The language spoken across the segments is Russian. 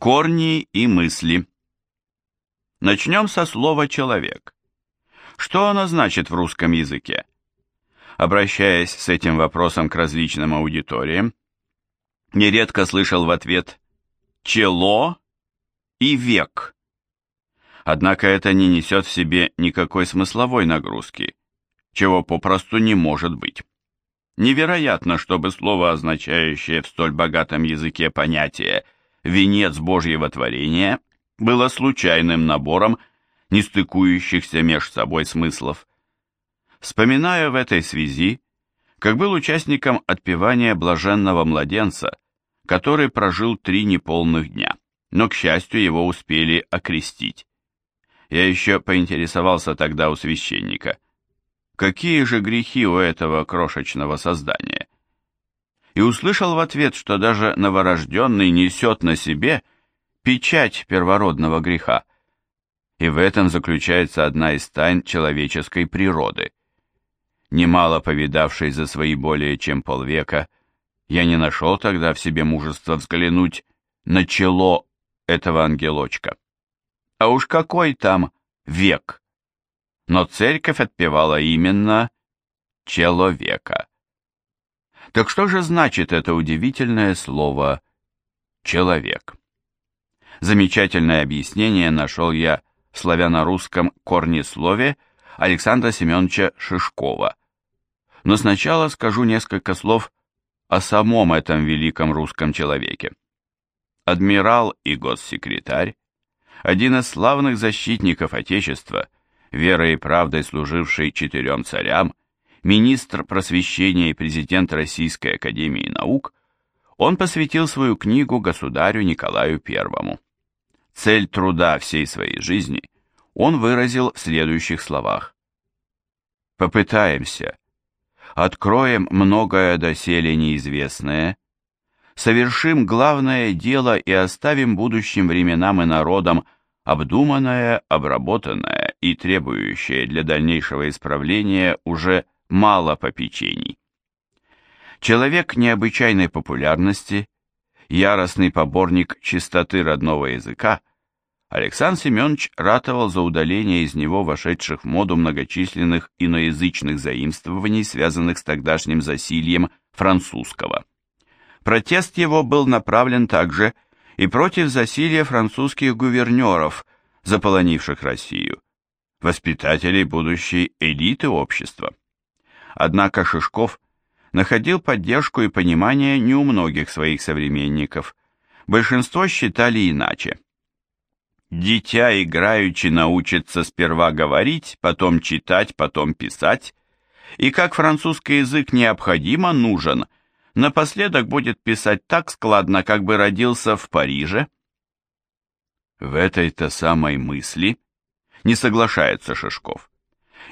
Корни и мысли. Начнем со слова «человек». Что оно значит в русском языке? Обращаясь с этим вопросом к различным аудиториям, нередко слышал в ответ «чело» и «век». Однако это не несет в себе никакой смысловой нагрузки, чего попросту не может быть. Невероятно, чтобы слово, означающее в столь богатом языке понятие – венец Божьего творения было случайным набором нестыкующихся меж собой смыслов. Вспоминаю в этой связи, как был участником отпевания блаженного младенца, который прожил три неполных дня, но, к счастью, его успели окрестить. Я еще поинтересовался тогда у священника, какие же грехи у этого крошечного создания и услышал в ответ, что даже новорожденный несет на себе печать первородного греха. И в этом заключается одна из тайн человеческой природы. Немало повидавший за свои более чем полвека, я не нашел тогда в себе мужества взглянуть на чело этого ангелочка. А уж какой там век! Но церковь отпевала именно человека. Так что же значит это удивительное слово «человек»? Замечательное объяснение нашел я в славяно-русском корнеслове Александра Семеновича Шишкова. Но сначала скажу несколько слов о самом этом великом русском человеке. Адмирал и госсекретарь, один из славных защитников Отечества, верой и правдой служивший четырем царям, министр просвещения и президент Российской академии наук, он посвятил свою книгу государю Николаю I. Цель труда всей своей жизни он выразил в следующих словах. «Попытаемся, откроем многое доселе неизвестное, совершим главное дело и оставим будущим временам и народам обдуманное, обработанное и требующее для дальнейшего исправления уже мало попечений. Человек необычайной популярности, яростный поборник чистоты родного языка, Александр Семенович ратовал за удаление из него вошедших в моду многочисленных иноязычных заимствований, связанных с тогдашним засильем французского. Протест его был направлен также и против засилья французских гувернеров, заполонивших Россию, воспитателей будущей элиты общества. Однако Шишков находил поддержку и понимание не у многих своих современников. Большинство считали иначе. Дитя играючи научится сперва говорить, потом читать, потом писать, и как французский язык необходимо нужен, напоследок будет писать так складно, как бы родился в Париже. В этой-то самой мысли не соглашается Шишков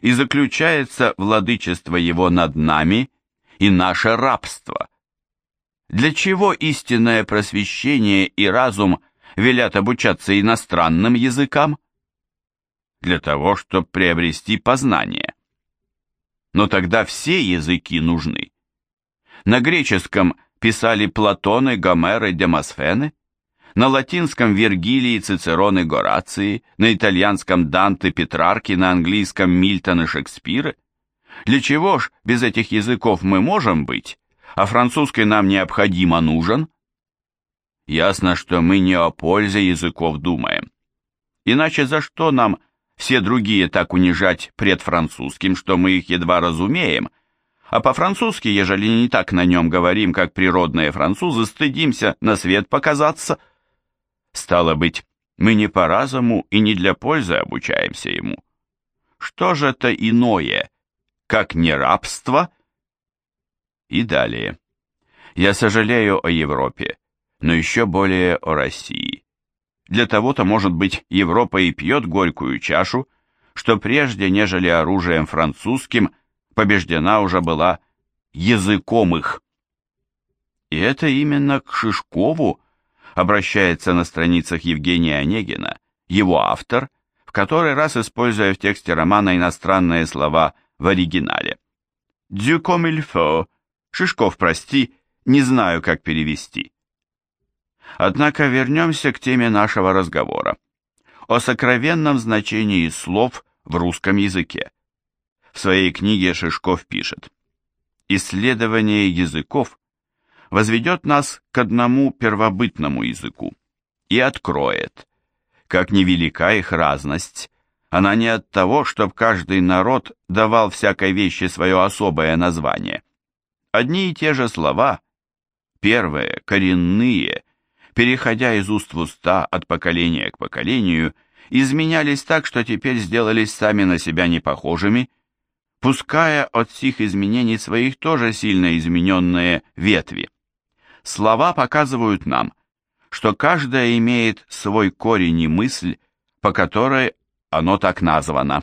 и заключается владычество его над нами и наше рабство. Для чего истинное просвещение и разум велят обучаться иностранным языкам? Для того, чтобы приобрести познание. Но тогда все языки нужны. На греческом писали Платон и Гомер и Демосфены, на латинском Вергилий, Цицерон и Гораций, на итальянском Данте, Петрарки, на английском Мильтон и Шекспиры. Для чего ж без этих языков мы можем быть, а французский нам необходимо нужен? Ясно, что мы не о пользе языков думаем. Иначе за что нам все другие так унижать пред французским, что мы их едва разумеем, а по-французски, ежели не так на нем говорим, как природные французы, стыдимся на свет показаться – Стало быть, мы не по разуму и не для пользы обучаемся ему. Что же это иное, как не рабство? И далее. Я сожалею о Европе, но еще более о России. Для того-то, может быть, Европа и пьет горькую чашу, что прежде, нежели оружием французским, побеждена уже была языком их. И это именно к Шишкову обращается на страницах Евгения Онегина, его автор, в который раз используя в тексте романа иностранные слова в оригинале. «Дю comme il faut», «Шишков, прости, не знаю, как перевести». Однако вернемся к теме нашего разговора. О сокровенном значении слов в русском языке. В своей книге Шишков пишет. Исследование языков возведет нас к одному первобытному языку и откроет, как невелика их разность, она не от того, чтобы каждый народ давал всякой вещи свое особое название. Одни и те же слова, первые, коренные, переходя из уст в уста от поколения к поколению, изменялись так, что теперь сделались сами на себя непохожими, пуская от сих изменений своих тоже сильно измененные ветви. Слова показывают нам, что каждая имеет свой корень и мысль, по которой оно так названо.